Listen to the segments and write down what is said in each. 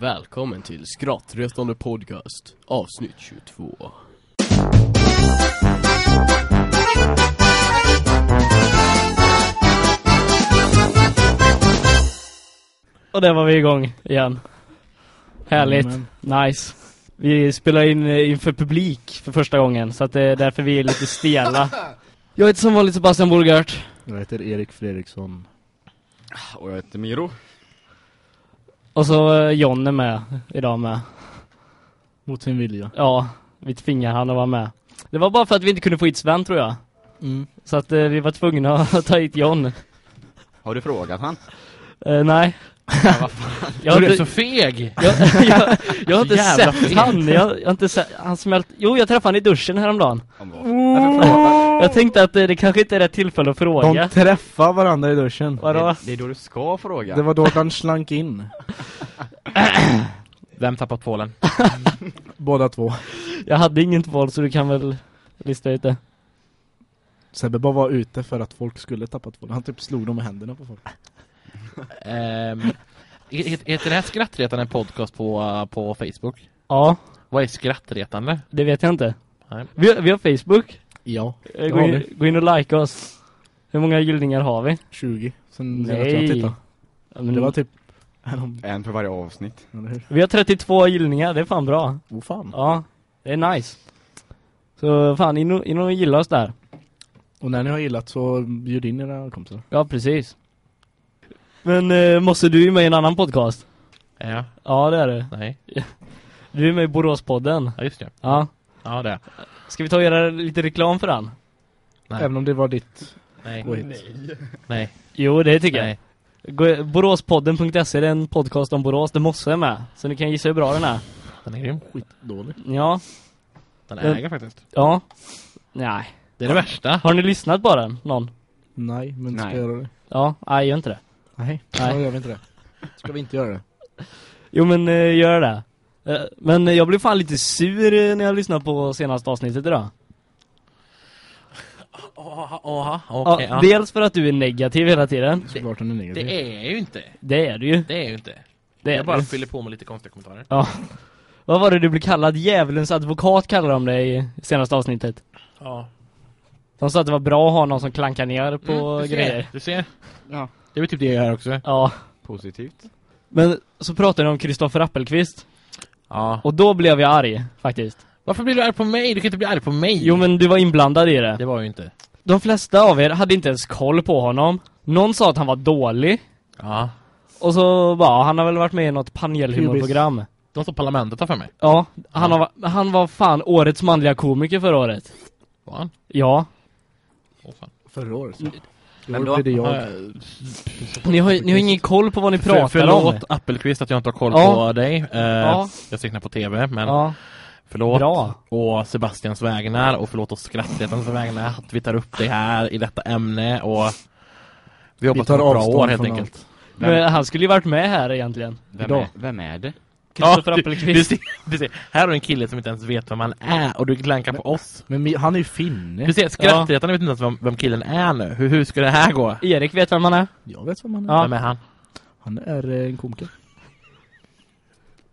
Välkommen till Skrattretande Podcast, avsnitt 22. Och där var vi igång igen. Härligt. Amen. Nice. Vi spelar in eh, inför publik för första gången, så att det är därför vi är lite stela. Jag heter som vanligt Sebastian Borgart. Jag heter Erik Fredriksson. Och jag heter Miro. Och så eh, John är med idag med. Mot sin vilja. Ja, vi tvingar han att vara med. Det var bara för att vi inte kunde få hit Sven tror jag. Mm. Så att eh, vi var tvungna att ta hit John. Har du frågat han? Eh, nej. Ja, vad fan? Jag du är inte, så feg! jag, jag, jag har inte sett fel. han. Jag, jag har inte sett, han smält. Jo, jag träffade han i duschen häromdagen. Frågar? Jag tänkte att eh, det kanske inte är rätt tillfälle att fråga. De träffar varandra i duschen. Vadå? Det, det är då du ska fråga. Det var då han slank in. Vem tappar tvålen? Båda två. Jag hade inget val så du kan väl lista ut det. Sebbe bara var ute för att folk skulle tappa två. Han typ slog dem med händerna på folk. He- heter det här skrattretande podcast på, på Facebook? Ja, Vad är skrattretande? det vet jag inte. Nej. Vi, vi har Facebook. Ja, Eh, det Gå in, gå in och like oss. Hur många gillningar har vi? 20. Sen Nej. jag tittade. Ja, men Det var typ... En för varje avsnitt. Vi har 32 gillningar, det är fan bra. Oh fan. Ja, det är nice. Så fan, in och, in och gilla oss där. Och när ni har gillat så bjud in era kompisar. Ja, precis. Men eh, måste du är med i en annan podcast? Jag? Ja, det är du. Nej. Du är med i Boråspodden. Ja, just det. Ja. Ja, det är. Ska vi ta och göra lite reklam för den? Nej. Även om det var ditt Nej. påhitt. Nej. Jo, det tycker jag. Nej. Gå- Boråspodden.se är en podcast om Borås, det måste är med. Så ni kan gissa hur bra den är. Den är grym. Skitdålig. Ja, Den Den- äger faktiskt. ja. Nej. Det är det värsta. Har ni lyssnat på den? Någon? Nej, men ska Nej. jag göra det? Ja, nej, gör inte det. Nej, Nej. då gör vi inte det. Ska vi inte göra det? Jo, men eh, gör det. Eh, men jag blev fan lite sur eh, när jag lyssnade på senaste avsnittet idag. Åh, åh, okej. ja, ja. Dels för att du är negativ hela tiden. Såklart den är negativ. Det är ju inte. Det är du ju. Det är ju inte. Det är jag bara du. fyller på med lite konstiga kommentarer. Ja. Vad var det du blev kallad? Djävulens advokat kallade de dig i senaste avsnittet. Ja. De sa att det var bra att ha någon som klankar ner på Mm, du ser. grejer. Du ser. Ja. Det är typ det jag gör också. Ja. Positivt. Men så pratade de om Kristoffer Appelqvist. Ja. Och då blev jag arg, faktiskt. Varför blir du arg på mig? Du kan inte bli arg på mig. Jo, men du var inblandad i det. Det var ju inte. De flesta av er hade inte ens koll på honom. Någon sa att han var dålig. Ja. Och så bara, han har väl varit med i något panelhumorprogram. De som parlamentet har för mig. Ja, han, Ja. Har, han var fan årets manliga komiker förra året. Var han? Ja. Åh, fan. Förra året. så. Men Då det jag. Ni har, ni har ingen koll på vad ni För, pratar förlåt om. Appelqvist att jag inte har koll Ja. på dig. Eh, Ja. Jag sitter på tv, men Ja, förlåt. bra. Och Sebastians vägnar och förlåt oss skrattretans vägnar att vi tar upp det här i detta ämne och vi hoppas tar på ett bra år helt enkelt. Vem, Men han skulle ju varit med här egentligen. vem, är, vem är det? Kristoffer du, Appelqvist. du, ser, du ser, här har du en kille som inte ens vet vem han är och du klankar på oss. Men han är ju finne. Du ser, skrattretaren vet inte ens vem, vem killen är nu. Hur, hur ska det här gå? Erik vet vem han är. Jag vet vem han är. Ja. Vem är han? Han är eh, en komiker.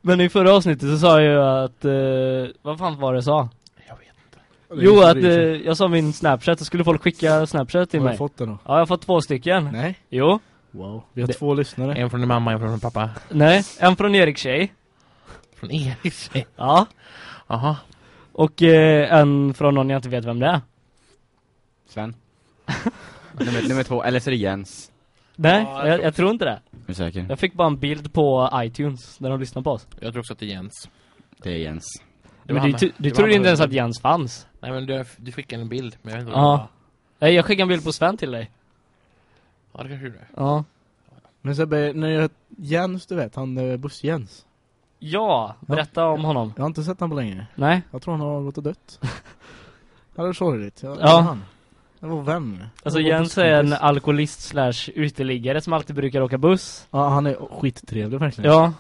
Men i förra avsnittet så sa jag ju att, eh, vad fan var det jag sa? Jag vet inte. Jo, att eh, jag sa min Snapchat, så skulle folk skicka Snapchat till Har du mig. fått den då? Ja, jag har fått två stycken. Nej. Jo. Wow. Vi har Det- två lyssnare. En från din mamma, en från din pappa. Nej, en från Erik tjej. Från Erik tjej. Ja. Jaha. Och eh, en från någon jag inte vet vem det är. Sven? nummer, nummer två, eller så är det Jens. Nej, Ja, jag jag, tror- jag tror inte det. Är du säker? Jag fick bara en bild på iTunes när de lyssnade på oss. Jag tror också att det är Jens. Det är Jens. Det Men du, det du var trodde han- inte ens att Jens fanns. Nej men du, du skickade en bild, men jag vet inte vad det Ja. Nej, jag skickade en bild på Sven till dig. Ja, det kanske du gjorde. Ja. Men Sebbe, när jag... Jens, du vet, han eh, buss-Jens. Ja, berätta om honom. Jag har inte sett han på länge. Nej. Jag tror han har gått och dött. det är sorgligt. Jag, Ja. Han. Det var vem? Alltså var Jens är en alkoholist slash uteliggare som alltid brukar åka buss. Ja, han är skittrevlig verkligen. Ja.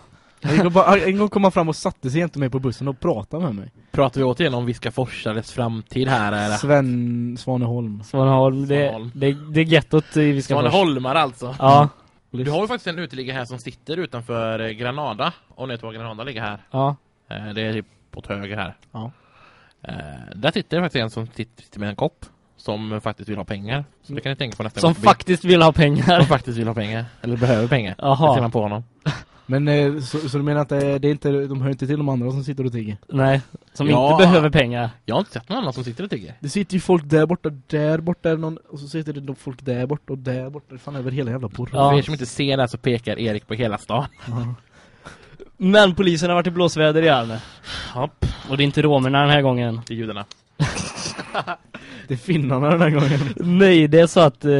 Bara, en gång kom han fram och satte sig jämte mig på bussen och pratade med mig. Pratar vi återigen om Viskaforsares framtid här eller? Sven Svaneholm. Svaneholm, det, Svaneholm. det, det är gettot i vi ska först. Svaneholmar alltså. Ja. Vi har ju faktiskt en uteliggare här som sitter utanför eh, Granada. Om ni vet var Granada ligger här. Ja. Eh, Det är typ åt höger här. Ja. Eh, Där sitter det faktiskt en som sitter med en kopp. Som faktiskt vill ha pengar. Så det kan ni tänka på nästa Som gång. faktiskt vill ha pengar. som faktiskt vill ha pengar. Eller behöver pengar. Det Jaha. ser man på honom. Men så, så du menar att det, det är inte, de hör inte till de andra som sitter och tigger? Nej, som Ja. inte behöver pengar. Jag har inte sett någon annan som sitter och tigger. Det sitter ju folk där borta, där borta är någon, och så sitter det folk där borta och där borta. Fan över hela jävla porr. Ja. För er som inte ser det så pekar Erik på hela stan. Men polisen har varit i blåsväder igen. Hopp. Och det är inte romerna den här gången. Det är judarna. Det är finnarna den här gången. Nej, det är så att eh,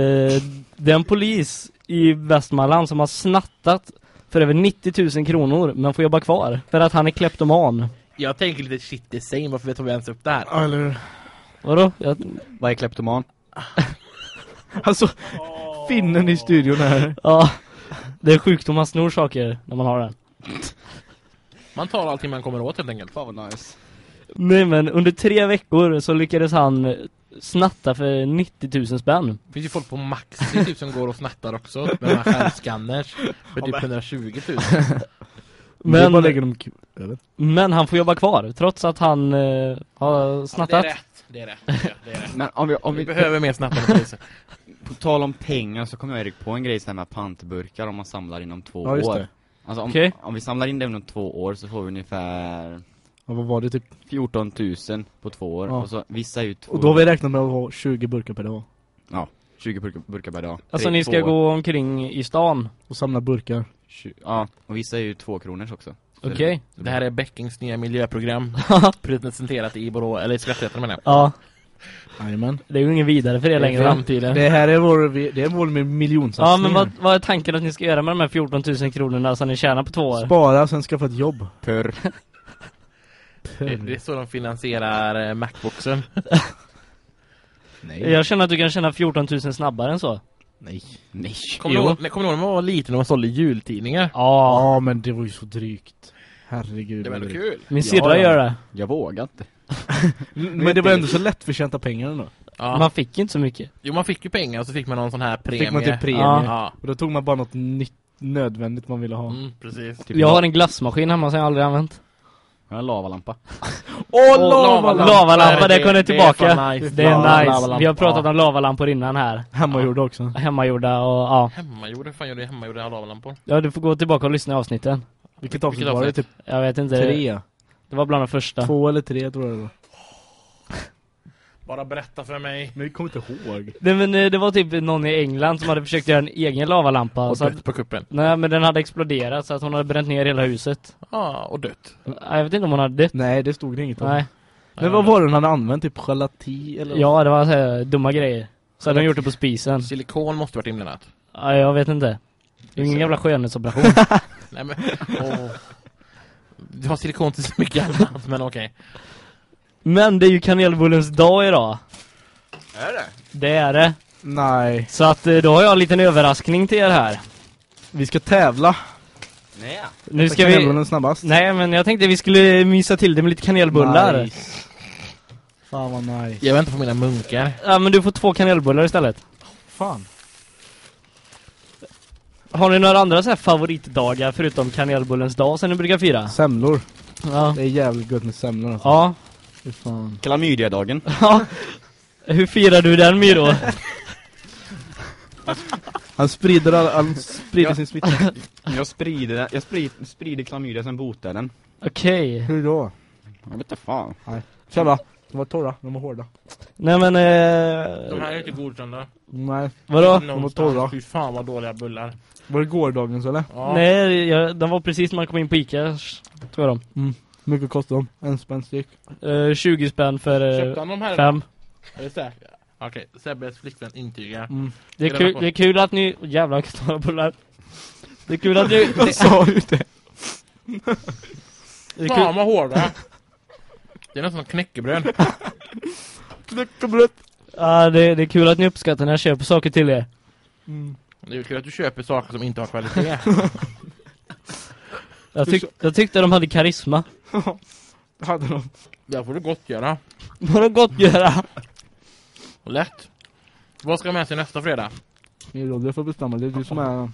det är en polis i Västmanland som har snattat för över 90 000 kronor men får jobba kvar. För att han är kleptoman. Jag tänker lite shit the same. Varför tar vi ens upp det här? Ja, eller? Vadå? Jag, Vad är kleptoman? Alltså, finnen i studion här. ja, det är sjukdom man snor saker när man har den. Man tar allting man kommer åt helt enkelt. Fan vad nice. Nej men under tre veckor så lyckades han snatta för 90 000 spänn. Det finns ju folk på Maxi typ som går och snattar också med de här självskanners för typ 120 000. Men... Dem men han får jobba kvar trots att han eh, har Det snattat. är rätt. Det är rätt. Det är, det är rätt. Men om vi, om Vi vi behöver mer snattande poliser. på tal om pengar så kommer jag Erik på en grej med pantburkar om man samlar inom två Ja, just år. det. Alltså om, Okej. om vi samlar in det inom två år så får vi ungefär Ja, vad var det typ? 14 000 på två år. Ja. Och så vissa två, Och då har vi räknat med att ha 20 burkar per dag. 20 burkar, burkar per dag. Alltså Tre- ni ska gå omkring i stan. Och samla burkar. Ja, och vissa är ju två kronors också. Så Okej. Det här är Beckings nya miljöprogram. Presenterat i Borå, eller i Skatterätten menar jag. Ja, Jajamän. det är ju ingen vidare för det I längre. va? framtiden. Det här är vår, det är vår med miljonsatsning. Ja, men vad, vad är tanken att ni ska göra med de här 14 000 kronorna som ni tjänar på två år? Spara, sen skaffa ett jobb. Purr. Det, det är så de finansierar eh, Macboxen. Nej. Jag känner att du kan tjäna 14 000 snabbare än så. Nej. Nej. Kommer Jo. ihåg kommer när man var liten och man sålde jultidningar? Ja, Ja, men det var ju så drygt. Herregud. Det var ändå kul. min syrra gör det. Jag vågar inte. Men det var ändå så lätt förtjänta pengar ändå. Ja. Man fick ju inte så mycket. Jo, man fick ju pengar och så fick man någon sån här premie. Fick man typ premie. Ja. Ja. Och då tog man bara något nytt, nödvändigt man ville ha. Mm, precis. Typ Jag har en glassmaskin hemma som jag aldrig använt. En lavalampa. Åh, lavalampa. Lavalampa, det kommer tillbaka. Det är, nice. Det är Ja, nice. lavalampa. Vi har pratat om lavalampor innan här. Hemmagjorda också. Hemmagjorda och ja. Hemmagjorda, hur fan gör du hemmagjorda lavallampor? Ja, du får gå tillbaka och lyssna i avsnitten. Vilket avsnitt Vilket var det? avsnitt? Typ Jag vet inte. tre? Det var bland de första. Två eller tre tror jag det var. Bara berätta för mig. Men vi kommer inte ihåg. Nej, men eh, det var typ någon i England som hade försökt göra en egen lavalampa. Och Så att, dött på kuppen. nej, men den hade exploderat så att hon hade bränt ner hela huset. Ja, och dött. Jag vet inte om hon hade dött. Nej, det stod det inget om. Nej. Men vad var det hon hade använt? Typ gelati eller? Ja, det var så här, dumma grejer. Så hade de gjort det på spisen. Silikon måste varit inblandat. Ja, jag vet inte. Det är ingen jävla skönhetsoperation. Nej men, åh. Du har silikon till så mycket annat, men okej. Men det är ju kanelbullens dag idag. Är det? Det är det. Nej. Så att eh, då har jag en liten överraskning till er här. Vi ska tävla. Nej. Nu ska vi... Snabbast. Nej, men jag tänkte vi skulle mysa till det med lite kanelbullar. Nice. Fan vad nice. Jag väntar på mina munkar. Ja, men du får två kanelbullar istället. Fan. Har ni några andra så här favoritdagar förutom kanelbullens dag som ni brukar fira? Semlor. Ja. Det är jävligt gott med semlor alltså. Ja. Fan. Klamydiadagen. ja. Hur firar du den Myro? Han sprider, all, han sprider sin smitta. Jag sprider den. Jag sprider, sprider klamydia sen botar den. Okej. Hur då? Jag vet inte fan. Tjabba. De var torra, de var hårda. Nej men, De eh... här är inte godkända. Nej. Vadå? De var torra. Fy fan vad dåliga bullar. Var det gårdagens eller? Ja. Nej, jag, de var precis när man kom in på Ica, tror jag de. Hur mycket kostar de? En spänn styck. Eh, 20 spänn för Köpte han de här? fem. Är det säkert? Okej, Sebbes flickvän intygar. Mm. Det är, kul, det är kul att ni... Oh, jävlar vilka stora bullar. Det är kul att ni... Jag Det, sa ju det. det är Fan kul, vad hårda! Det är nästan som knäckebröd. Knäckebröd. ja, det, det är kul att ni uppskattar när jag köper saker till er. Mm. Det är ju kul att du köper saker som inte har kvalitet. Jag, tyck, jag tyckte de hade karisma. Hade de. Det får du gott göra. Vad de gott göra. Och lätt. Vad ska jag med sig nästa fredag? Då du får bestämma. Det är du som är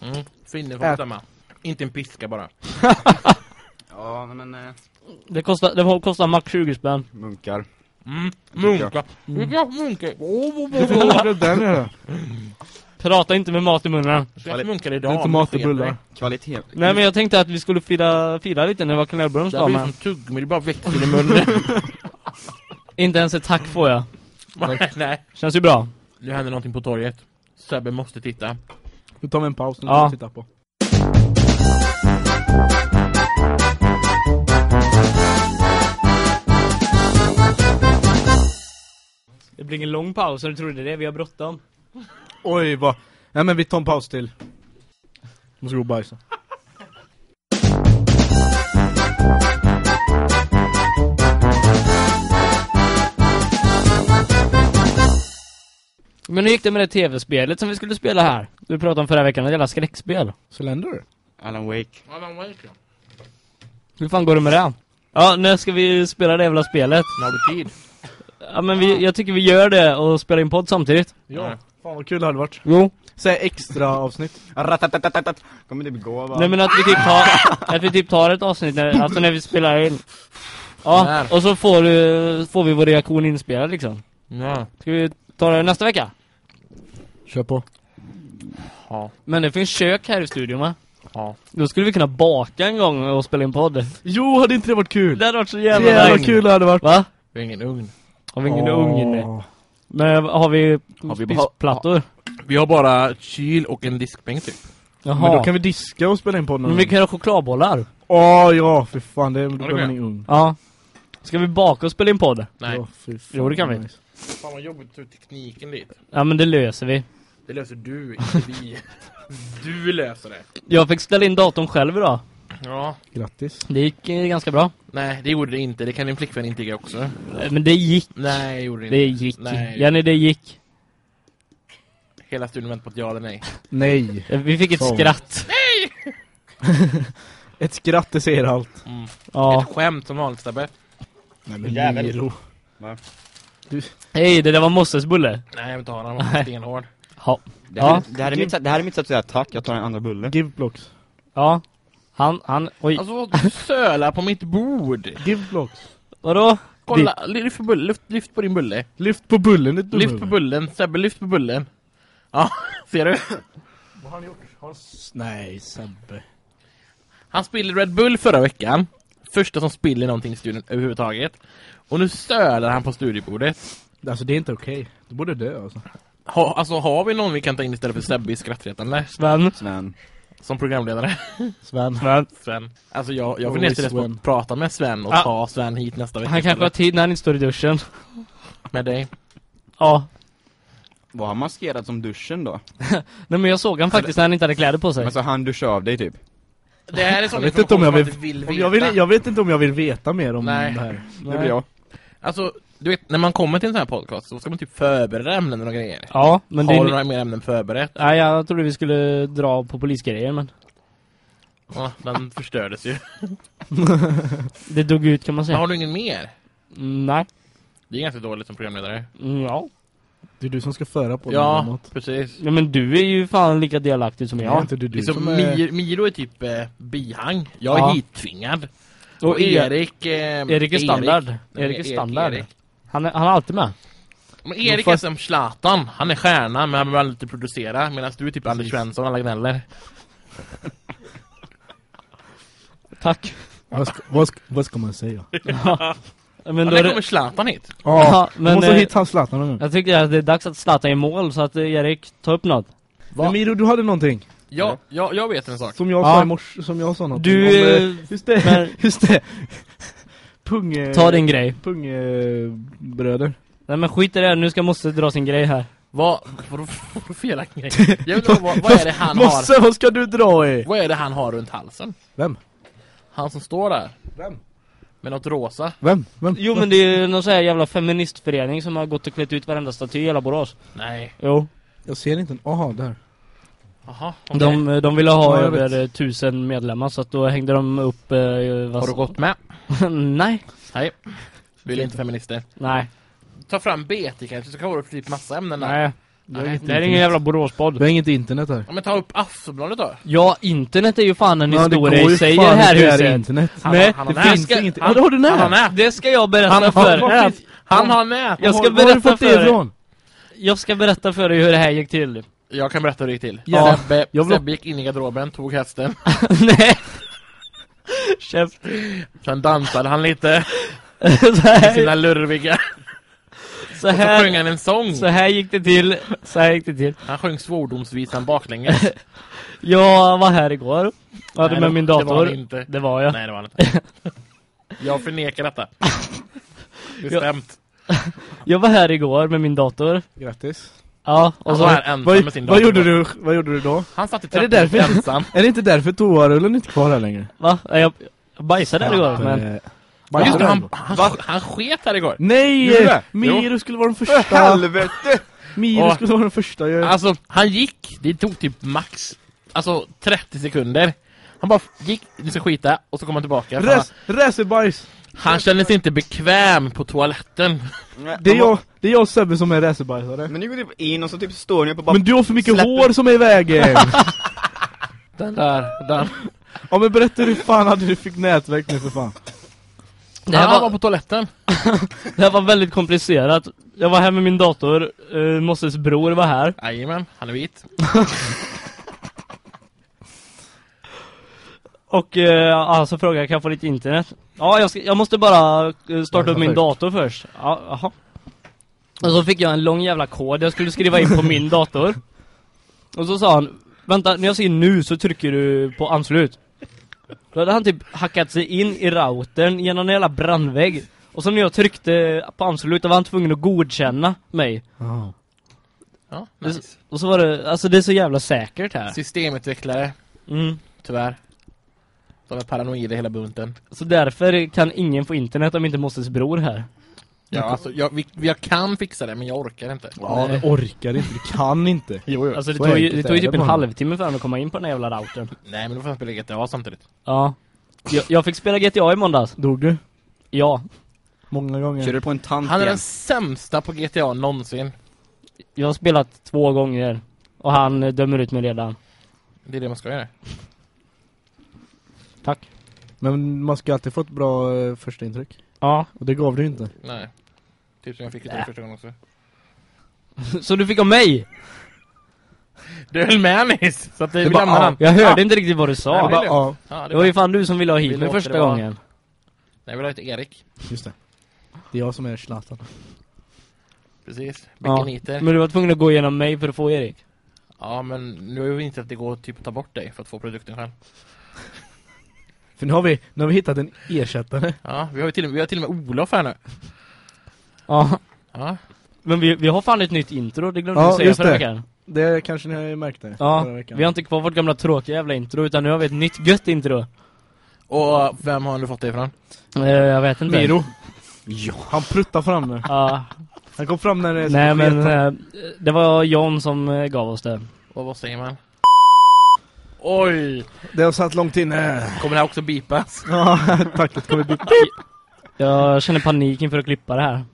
Mm. Finne får Ät. bestämma. Inte en piska bara. Ja, men eh, Det kostar, det kostar max 20 spänn. munkar. Mm. Munka. Vilka munkar? Det är den är det. Prata inte med mat i munnen. Det idag. är inte mat och bullar. Kvalitet. Nej men jag tänkte att vi skulle fira, fira lite när det var kanelbullens Det dag blir men som tuggummi, det bara växer i munnen. inte ens ett tack får jag. Nej. Känns ju bra. Nu händer någonting på torget. Sebbe måste titta. Nu tar vi en paus. Nu Ja. titta på. Det blir ingen lång paus, tror du det? Vi har bråttom. Oj, vad... Nej men vi tar en paus till. Måste gå och bajsa. Men hur gick det med det tv-spelet som vi skulle spela här? Du pratade om förra veckan, ett jävla skräckspel. Slender? Alan Wake. Hur fan går det med det? Ja, när ska vi spela det jävla spelet? Nu har du tid. Ja men vi, jag tycker vi gör det och spelar in podd samtidigt. Ja. Fan vad kul det hade varit. Jo. Säg extra avsnitt. Ratatatatat. Kommer det begå va? Nej men att vi typ tar, att vi typ tar ett avsnitt när, alltså när vi spelar in. Ja, och så får, du, får vi vår reaktion inspelad liksom. Ja. Ska vi ta det nästa vecka? Kör på. Ja. Men det finns kök här i studion va? Ja. Då skulle vi kunna baka en gång och spela in podd. Jo, hade inte det varit kul? Det hade varit så jävla Jävla kul det hade varit. Va? Vi har ingen ugn. Har vi ingen Åh. ugn inne? Men har vi, Har vi spissplattor? Vi har bara kyl och en diskbänk typ. Jaha. Men då kan vi diska och spela in podden. Men vi kan göra chokladbollar. Åh ja, för fan. Det, man i ugn. Ja. Ska vi baka och spela in podd? Nej. Ja, fy fan, Jo, det kan vi. nice. Fan vad jobbigt för tekniken dit. Ja men det löser vi. Det löser du, inte vi. Du löser det. Jag fick ställa in datorn själv idag. Ja. Grattis. Det gick eh, ganska bra. Nej, det gjorde det inte. Det kan din flickvän inte göra också. Eh, Men det gick. Nej, det gjorde det inte. Det gick. Nej. Jenny, det gick. Hela studion väntar på ett ja eller nej. Nej. Eh, Vi fick ett Så. skratt. Ett skratt, det säger allt. Mm. Ja. Ett skämt som vanligt Sebbe. Nej men Jävel. Miro. Hej, det där var Mosses bulle. Nej, jag vill inte ha den. Han var stenhård. Ja. Det här, Ja. det, här är mitt, sätt- det här är mitt sätt att säga tack, jag tar en andra bulle. Give blocks. Ja. Han, han, oj. Alltså, du sölar på mitt bord. Give blocks. Vadå? Kolla, lyft på, bulle, lyft, lyft på din bulle. Lyft på bullen, ditt Lyft på bullen. Sebbe, lyft på bullen. Ja, ser du? Vad har han gjort? Har Nej, Sebbe. Han spillde Red Bull förra veckan. Första som spiller någonting i studion överhuvudtaget. Och nu sölar han på studiebordet. Alltså det är inte okej. Du borde dö alltså. Ha, alltså har vi någon vi kan ta in istället för Sebbe i skrattretande? Sven. Sven. Som programledare? Sven. Sven. Sven. Alltså jag, jag vill nästan Sven. på prata med Sven och Ja. ta Sven hit nästa vecka Han kanske har tid när han inte står i duschen. med dig. Ja. Var han maskerad som duschen då? Nej men jag såg han faktiskt när han inte hade kläder på sig. Men så han duscha av dig typ? Det här är Jag sån vet inte om jag vill, om inte jag vill vill, veta. jag vet inte om jag vill veta mer om Nej. det här. Det blir jag. Alltså, du vet, när man kommer till en sån här podcast så ska man typ förbereda ämnen och grejer. Ja, men det Har du är... några mer ämnen förberett? Nej, jag trodde vi skulle dra på polisgrejer men Ja, den förstördes ju. det dog ut kan man Men säga. har du ingen mer? Mm, nej. Det är ganska dåligt som programledare. Mm, ja. Det är du som ska föra på Ja, den framåt. precis. ja. men du är ju fan lika delaktig som Det är jag. inte du, du Liksom, som är... Mir, Miro är typ eh, bihang. Jag är Ja. hittvingad. Och Och E- Erik... Eh, Erik är standard. Nej, Erik är standard. Erik. Han, är, han är alltid med. Men Erik fast- är som Zlatan. Han är stjärna men han vill inte producera. Medan du är typ Anders Svensson, alla gnäller. Tack. Vad ska, vad, ska, vad ska man säga? Men Ja, då när är det... kommer Zlatan hit? Ja, Ja, men, men, måste eh, hitta Zlatan nu. Jag tycker att det är dags att Zlatan i mål så att eh, Erik, ta upp något. Men Miro, du hade någonting Ja, ja, jag vet en sak. som jag Ja. sa i morse, som jag sa något Du, om, eh, Just det, men- just det Pung... Ta din grej. Pung... eh, bröder Nej men skit i det, nu ska Mosse dra sin grej här. Vad, vadå felaktig grej? Jag vad, vad är det han har? Mosse, vad ska du dra i? Vad är det han har runt halsen? Vem? Han som står där. Vem? Med något rosa. Vem? Vem? Jo men det är ju någon sån här jävla feministförening som har gått och klätt ut varenda staty i hela Borås. Nej. Jo. Jag ser inte, aha, där Jaha, okej. De, de ville ha över tusen medlemmar så att då hängde de upp... Eh, vad Har du gått med? Nej. Nej. Vill inte feminister. Nej. Ta fram BT kanske så kan du typ massa ämnen där. Nej. Det här är ingen internet. jävla Boråspodd. Vi har inget internet här. Ja, men ta upp Aftonbladet då. Ja, internet är ju fan en Ja, historia i sig i det här huset. internet. Han Nej, har- han har det finns ska- inget. han- Ja, har du Han har nät? nät. Det ska jag berätta Han har, för er. finns- han har nät. Jag ska berätta för ifrån? Jag ska berätta för er hur det här gick till. Jag kan berätta hur det gick till. Ja. Sebbe, Jag vill- Sebbe gick in i garderoben, tog hästen. Nej. Käft. Sen dansade han lite så, med här, sina lurviga. så, Och så sjöng här, han en sång. så här gick det till. Så här gick det till. Han sjöng svordomsvisan baklänges. Jag var här igår. Jag hade Nej, med det- min det var dator. inte. Det var jag. Nej, det var inte. Jag förnekar detta. Bestämt. Jag var här igår med min dator. Grattis. Ja, och så... var här ensam Vad, med sin vad, gjorde du, vad gjorde du då? Han satt i Är det därför- ensam. Är det inte därför toarullen inte kvar här längre? Va? Jag, jag bajsade där igår, men... Eh, Ja, just det, han, han, han sket här igår. Nej! Miro skulle vara den första. Helvete! Miro Åh. skulle vara den första. Jag... Alltså, han gick, det tog typ max, alltså 30 sekunder. Han bara gick, du ska skita, och så kom han tillbaka. för Res, racerbajs! Han, kände sig inte bekväm på toaletten. Det är jag, det är jag och Sebbe som är racerbajsare. Men ni går typ in och så typ står ni och bara Men du har för mycket släpper- hår som är i vägen! Den där, den. ja men berätta hur fan hade du fick nätverk nu för fan? Det här, var var, på toaletten. det här var väldigt komplicerat. Jag var här med min dator, uh, Mosses bror var här. Jajamän, han är vit. Och uh, alltså frågade jag, kan jag få lite internet? Ja, jag, ska, jag måste bara eh, starta Ja, upp min dator först. Ja. Och så fick jag en lång jävla kod jag skulle skriva in på min dator. Och så sa han, vänta, när jag säger nu så trycker du på anslut. Då hade han typ hackat sig in i routern genom en jävla brandvägg. Och så när jag tryckte på anslut då var han tvungen att godkänna mig. Ja, Det- nice. Och så var det, alltså det är så jävla säkert här. Systemutvecklare, Mm. tyvärr. De är paranoida hela bunten. Så därför kan ingen få internet om inte Mosses bror här. Ja, alltså, jag, vi, jag kan fixa det, men jag orkar inte. Ja, du orkar inte, du kan inte. Jo, jo. Alltså det tog ju, det tog ju typ en halvtimme för honom att komma in på den här jävla routern. Nej, men då får jag spela GTA samtidigt. Ja. Jag, jag fick spela GTA i måndags. Dog du? Ja. Många gånger. Kör du på en tant Han är igen? den sämsta på GTA någonsin. Jag har spelat två gånger. Och han dömer ut mig redan. Det är det man ska göra. Tack. Men man ska alltid få ett bra eh, första intryck. Ja. Och det gav du inte. Nej. Typ som jag fick det första gången också. Så du fick av mig? Du höll med nyss, så att vi Det bara, lämnar ja. den. Jag hörde inte riktigt vad du sa. Nej, det bara, är ja, Ja, det Det var ju fan du som ville ha hit mig låter första det vara. gången. Nej, vi har ett Erik. just det. Det är jag som är Zlatan. Precis. Ja. Men du var tvungen att gå igenom mig för att få Erik. Ja, men nu har vi inte att det går typ att ta bort dig för att få produkten själv. För nu har vi, nu har vi hittat en ersättare. Ja, vi har ju till, och med- vi har till och med Olof här nu. Ja. Ja. Men vi, vi har fan ett nytt intro, det glömde Ja, vi säga just förra det. veckan. Det kanske ni har märkt det. Ja, vi har inte kvar vårt gamla tråkiga jävla intro utan nu har vi ett nytt gött intro. Och vem har du fått det ifrån? Eh, jag vet inte. Miro. Ja. Han pruttar fram nu. Ja, Han kom fram när det nej men sket. eh, det var John som eh, gav oss det. Och vad säger man? Oj! Det har satt långt inne. Kommer det här också bipas? Ja, tack. Det kommer bli... Jag känner panik inför att klippa det här.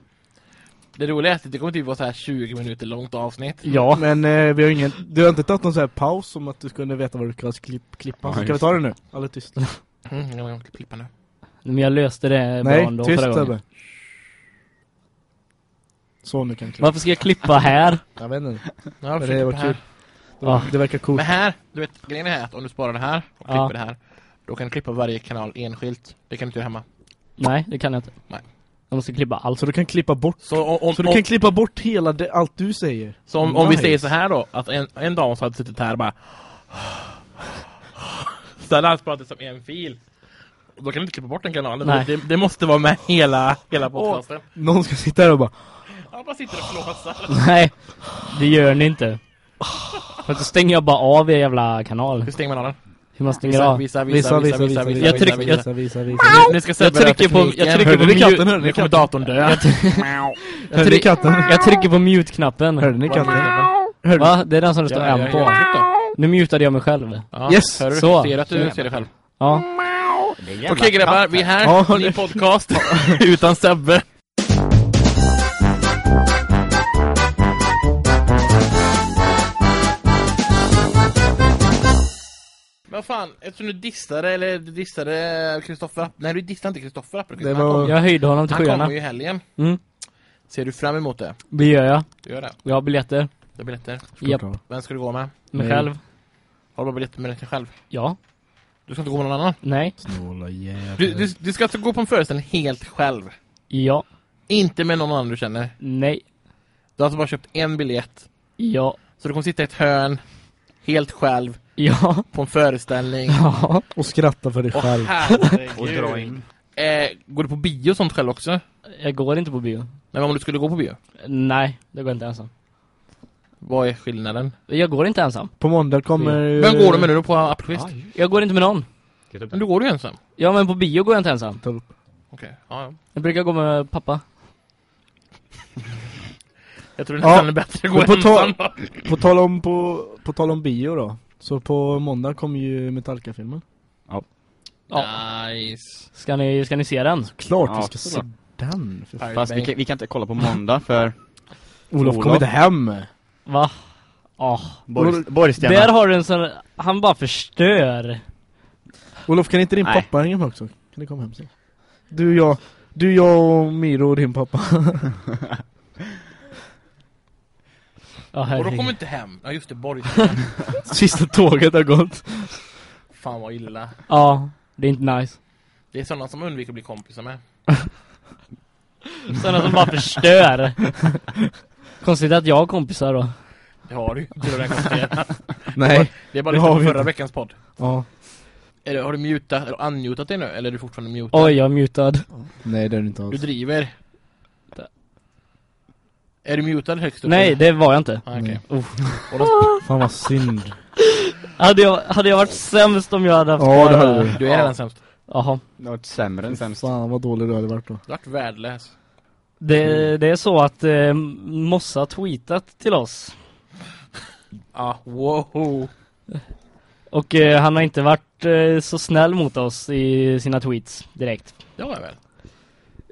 Det roliga är att det kommer typ vara så här 20 minuter långt avsnitt. Ja. Men eh, vi har ingen... Du har inte tagit någon sån här paus om att du skulle veta vad du ska klipp, klippa. Ja, Ska vi Mm, ta det nu? Alla tyst. Mm, jag måste klippa nu. Men jag löste det bra Nej, ändå tyst förra gången. Så nu kan jag klippa. Varför ska jag klippa här? Jag vet inte. Ja, det var kul. här. Det, var, det verkar coolt. Men här, du vet, grejen är att om du sparar det här och klipper Ja. det här, då kan du klippa varje kanal enskilt. Det kan du inte göra hemma. Nej, det kan jag inte. Nej. Jag måste klippa allt. Så du kan klippa bort. Så om, om, Så du om, kan klippa bort hela det, allt du säger. så om, om vi Nice. säger så här då, att en, en dam som hade suttit här och bara Så hade han pratat som en fil. Och Då kan du inte klippa bort den kanalen. Nej. Det, det måste vara med hela, hela podcasten. Någon ska sitta här och bara Han bara sitter och flåsar. Nej, det gör ni inte. För att då stänger jag bara av er jävla kanal. Hur stänger man av den? Hur man stänger Visa, av. visa, visa, visa, visa, visa, Jag visa, tryck- visa. visa, visa, Nu ska Jag trycker på- jag trycker på ni mute- katten? Hörde Nu ni kommer katten? datorn dö. Jag, Hörde ni katten? jag trycker på mute-knappen. Hörde ni katten? Va? Det är den som det står M på. Nu mutade jag mig själv. Ja, Yes, hör du? så. Ser att du ser det själv. Ja. Okej grabbar, vi är här. Ny podcast. Utan Sebbe. Vad fan, eftersom du dissade, eller du dissade Kristoffer Nej du dissade inte Kristoffer Appelqvist Det Han var- Jag höjde honom till Han skyarna. kommer ju i helgen Mm. Ser du fram emot det? Det gör jag. Du gör det? Jag har biljetter. Du har biljetter? Japp. Vem ska du gå med? Mig Nej. själv. Har du bara biljetter med dig själv? Ja. Du ska inte gå med någon annan? Nej. Snåla jävlar. Du, du, du ska alltså gå på en föreställning helt själv? Ja. Inte med någon annan du känner? Nej. Du har alltså bara köpt en biljett Ja. Så du kommer sitta i ett hörn Helt själv Ja. På en föreställning Ja. Och skratta för dig Åh själv. Och dra in. eh, Går du på bio och sånt själv också? Jag går inte på bio. Nej men om du skulle gå på bio Nej, det går inte ensam. Vad är skillnaden? Jag går inte ensam. På måndag kommer. Vem går du med nu då på Appelqvist? Jag går inte med någon. Men du går ju ensam Ja, men på bio går jag inte ensam. Ta upp. Okej, ja, ja Jag brukar gå med pappa. Jag tror Ja, nästan är bättre att gå på ensam På tal om, på, på tal om bio då. Så på måndag kommer ju Metallica-filmen. Nice Ska ni, ska ni se den? Klart Ja, vi ska se den. Fast vi kan, vi kan inte kolla på måndag för Olof Olof. kommer inte hem. Va? Ja. Borg- Borgstjärna. Där har du en sån... Han bara förstör. Olof kan inte din Nej. pappa hänga med också? Kan ni komma hem sen? Du, jag, du, jag och Miro och din pappa. Ja, Och då kommer inte hem Ja just det, Borg Sista tåget har gått. Fan vad illa Ja, det är inte nice. Det är sådana som undviker att bli kompisar med Sådana som bara förstör. Konstigt att jag har kompisar då. Det har du Du har den konstatera. Nej. Det är bara Det vi förra inte. veckans podd Ja. det, Har du mutat, eller unmutat dig nu? Eller är du fortfarande mutad? Oj, jag är mutad. Nej det är det inte Du alls. driver Är du mutad högst upp? Nej, det var jag inte. ah. Nej. Och då, Fan vad synd. Hade jag, hade jag varit sämst om jag hade haft... Ja, det hade du. Du är redan sämst Jaha. Det har varit sämre än sämst. Fan vad dålig du hade varit då. Du har varit värdelös Det, det är så att eh, Mossa har tweetat till oss. Ja, wow Och eh, han har inte varit eh, så snäll mot oss i sina tweets direkt. Det var jag väl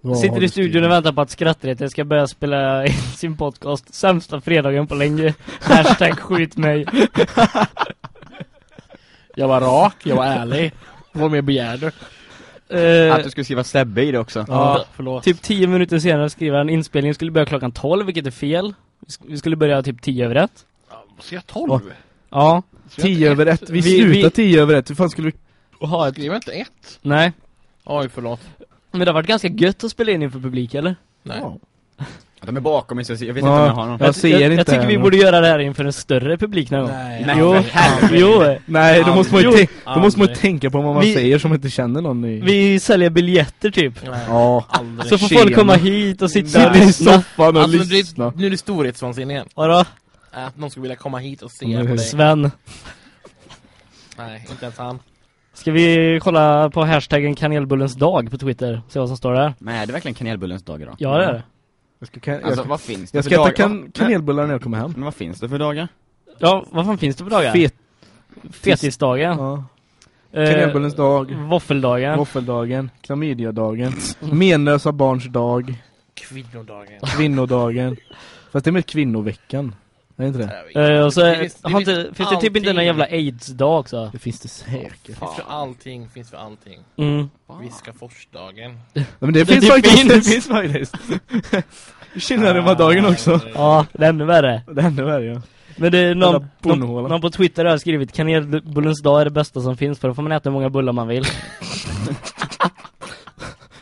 Vad Sitter i studion skrivit? och väntar på att Skrattretare ska börja spela in sin podcast Sämsta fredagen på länge. Hashtag skjut mig. Jag var rak, jag var ärlig Vad mer begär du? Eh, Att du skulle skriva Sebbe i det också. Ja, förlåt Typ 10 minuter senare skriver han inspelningen skulle börja klockan 12, vilket är fel. Vi sk- Vi skulle börja typ 10 över ett. Ja, Ska jag tolv? Ja. Tio över ett. Vi, Vi- slutar tio över ett. Hur fan skulle vi... Ha ett... Skrev jag inte ett? Nej. Oj, förlåt Men det har varit ganska gött att spela in inför publik, eller? Nej Ja. De är bakom mig så jag vet Ja. inte om jag har någon. Jag ser jag, inte jag tycker vi borde göra det här inför en större publik någon gång. Nej, Nej. Jo, jo. Nej, då måste man ju, tänk, då måste man tänka på vad man Vi- säger som inte känner någon i... Vi säljer biljetter typ. Nej, Ja. aldrig Så får Tjena. folk komma hit och sitta och Sitta i lyssna. soffan och Alltså, det, lyssna. nu är det storhetsvansinne igen Vadå? Att någon skulle vilja komma hit och se på dig Sven. Nej, inte ens han Ska vi kolla på hashtaggen kanelbullens dag på Twitter? Se vad som står där. Men är det verkligen kanelbullens dag idag? Ja det är det. Jag ska, kan, Alltså vad finns det jag för ska äta dagar? kan, kanelbullar när jag kommer hem. Men vad finns det för dagar? Ja, vad fan finns det för dagar? Fet. Fetisdagen. Ja. Eh, Kanelbullens dag. Våffeldagen. Våffeldagen. Klamydiadagen. Menlösa barns dag. Kvinnodagen Kvinnodagen. Fast det är med kvinnoveckan. Är det inte det? Eh, och så Det finns- det har inte, finns finns det typ inte någon jävla aids-dag också? Det finns det säkert. Det finns för allting, finns för allting Mm. Viskaforsdagen Ja, men det, Det finns finns. faktiskt. Det finns faktiskt. Kinnarumma-dagen också. Ja, det är ännu värre. Det är ännu värre ja. Men det är någon, Jävla någon, bonnhåla. någon på Twitter har skrivit kanelbullens dag är det bästa som finns för då får man äta hur många bullar man vill.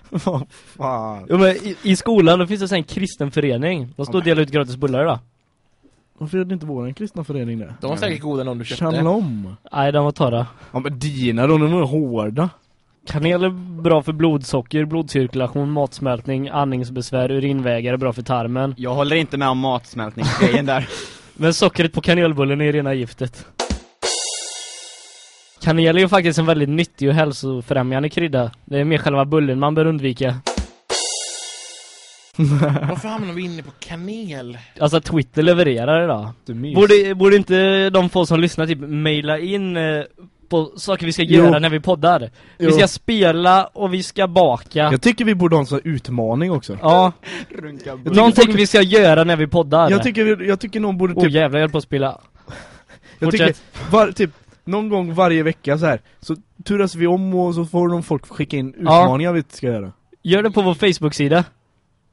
Vad fan. Jo, men i, I skolan då finns det så här en kristen förening. De står och delar ut gratis bullar idag. Varför gjorde inte våran kristna förening det? De var säkert goda någon du köpte Shalom. Nej, de var torra. Ja men dina då, de är hårda. Kanel är bra för blodsocker, blodcirkulation, matsmältning, andningsbesvär, urinvägar är bra för tarmen. Jag håller inte med om matsmältningsgrejen där. Men sockret på kanelbullen är rena giftet. Kanel är ju faktiskt en väldigt nyttig och hälsofrämjande krydda. Det är mer själva bullen man bör undvika. Varför hamnar vi inne på kanel? Alltså Twitter levererar idag. Borde, borde inte de få som lyssnar typ mejla in eh, på saker vi ska Jo. göra när vi poddar? Vi Jo. ska spela och vi ska baka. Jag tycker vi borde ha en sån här utmaning också. Ja, någonting vi ska göra när vi poddar. Jag tycker, vi- jag tycker någon borde Åh typ, jävlar, jag höll på att spela. jag fortsätt. tycker, var, typ, någon gång varje vecka så här. Så turas vi om och så får de folk skicka in Ja. utmaningar vi ska göra. Gör det på vår Facebook-sida.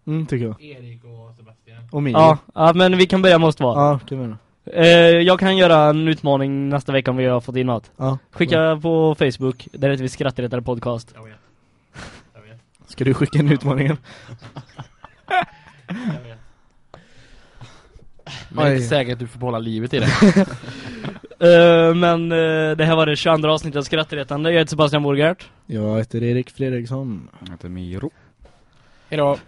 Mm, tycker jag. Erik och Sebastian. Och Mio. Ja, ja, men vi kan börja med oss två. Ja, kan vi. Eh, jag kan göra en utmaning nästa vecka om vi har fått in något. Ja. Skicka på Facebook, där heter vi Skrattretare podcast. Jag vet. Jag vet. Ska du skicka in utmaningen? Jag vet. Men det är inte säkert att du får behålla livet i det. Eh, men eh, det här var det 22 avsnittet av Skrattretande. Jag heter Sebastian Borgart. Jag heter Erik Fredriksson. Jag heter Miro. Pero